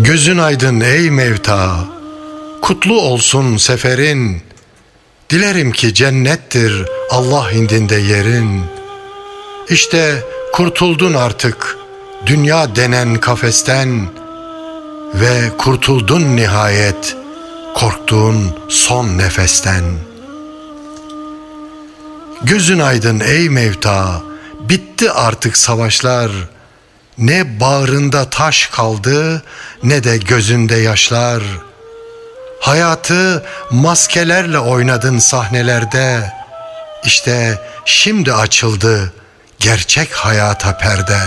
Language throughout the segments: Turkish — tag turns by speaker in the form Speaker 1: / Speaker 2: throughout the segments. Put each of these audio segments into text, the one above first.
Speaker 1: Gözün aydın ey mevta, kutlu olsun seferin. Dilerim ki cennettir Allah indinde yerin. İşte kurtuldun artık dünya denen kafesten ve kurtuldun nihayet korktuğun son nefesten. Gözün aydın ey mevta, bitti artık savaşlar.'' Ne bağrında taş kaldı ne de gözünde yaşlar. Hayatı maskelerle oynadın sahnelerde. İşte şimdi açıldı gerçek hayata perde.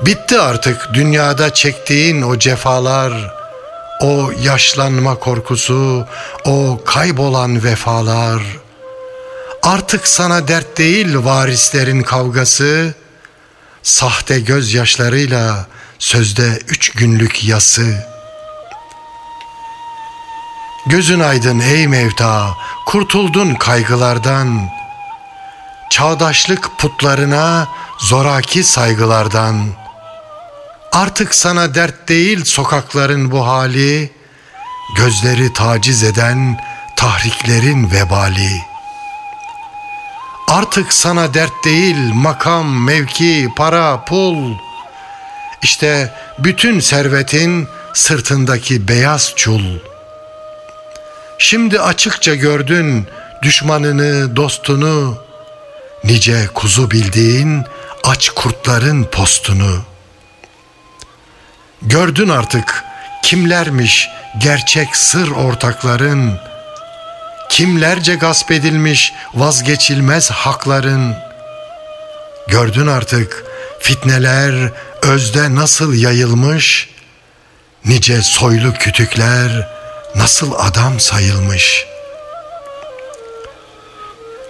Speaker 1: Bitti artık dünyada çektiğin o cefalar, o yaşlanma korkusu, o kaybolan vefalar. Artık sana dert değil varislerin kavgası, Sahte gözyaşlarıyla sözde üç günlük yası. Gözün aydın ey mevta, kurtuldun kaygılardan. Çağdaşlık putlarına zoraki saygılardan. Artık sana dert değil sokakların bu hali, gözleri taciz eden tahriklerin vebali.'' Artık sana dert değil makam, mevki, para, pul. İşte bütün servetin sırtındaki beyaz çul. Şimdi açıkça gördün düşmanını, dostunu. Nice kuzu bildiğin aç kurtların postunu. Gördün artık kimlermiş gerçek sır ortakların.'' Kimlerce gasp edilmiş vazgeçilmez hakların. Gördün artık fitneler özde nasıl yayılmış, nice soylu kütükler nasıl adam sayılmış.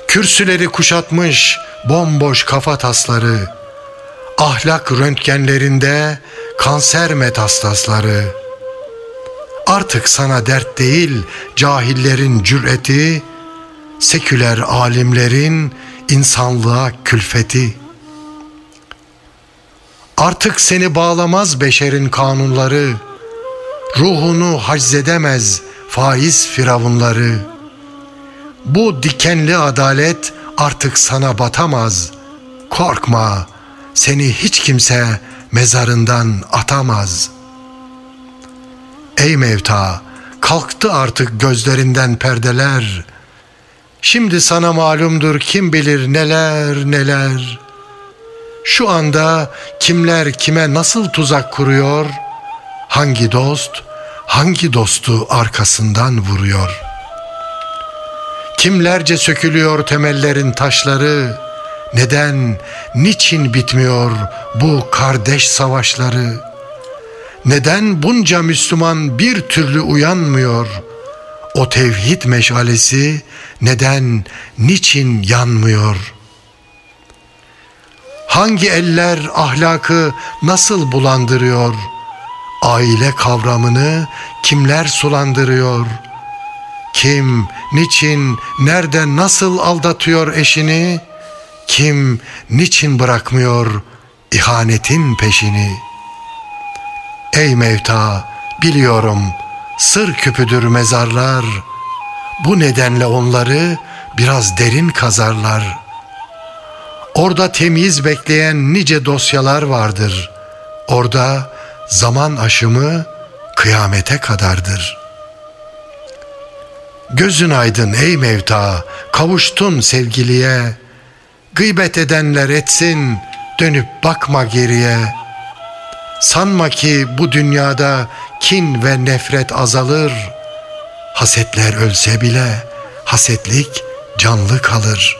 Speaker 1: Kürsüleri kuşatmış bomboş kafa tasları, ahlak röntgenlerinde kanser metastasları.'' Artık sana dert değil cahillerin cüreti, seküler alimlerin insanlığa külfeti. Artık seni bağlamaz beşerin kanunları, ruhunu haczedemez faiz firavunları. Bu dikenli adalet artık sana batamaz. Korkma, seni hiç kimse mezarından atamaz.'' Ey mevta, kalktı artık gözlerinden perdeler. Şimdi sana malumdur kim bilir neler neler. Şu anda kimler kime nasıl tuzak kuruyor? Hangi dost, hangi dostu arkasından vuruyor? Kimlerce sökülüyor temellerin taşları? Neden, niçin bitmiyor bu kardeş savaşları?'' Neden bunca Müslüman bir türlü uyanmıyor? O tevhid meşalesi neden, niçin yanmıyor? Hangi eller ahlakı nasıl bulandırıyor? Aile kavramını kimler sulandırıyor? Kim, niçin, nerede, nasıl aldatıyor eşini? Kim, niçin bırakmıyor ihanetin peşini?'' Ey mevta biliyorum sır küpüdür mezarlar. Bu nedenle onları biraz derin kazarlar. Orada temiz bekleyen nice dosyalar vardır. Orada zaman aşımı kıyamete kadardır. Gözün aydın ey mevta, kavuştun sevgiliye. Gıybet edenler etsin, dönüp bakma geriye.'' Sanma ki bu dünyada kin ve nefret azalır. Hasetler ölse bile hasetlik canlı kalır.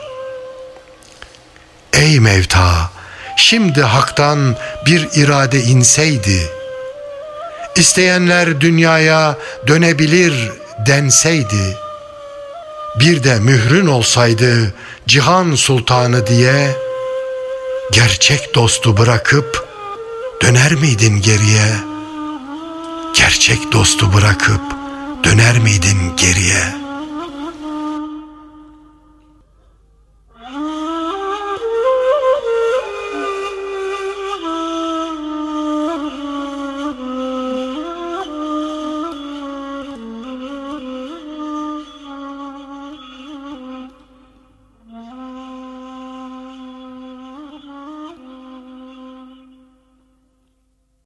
Speaker 1: Ey mevta, şimdi haktan bir irade inseydi, isteyenler dünyaya dönebilir denseydi, bir de mührün olsaydı cihan sultanı diye, gerçek dostu bırakıp döner miydin geriye? Gerçek dostu bırakıp döner miydin geriye?''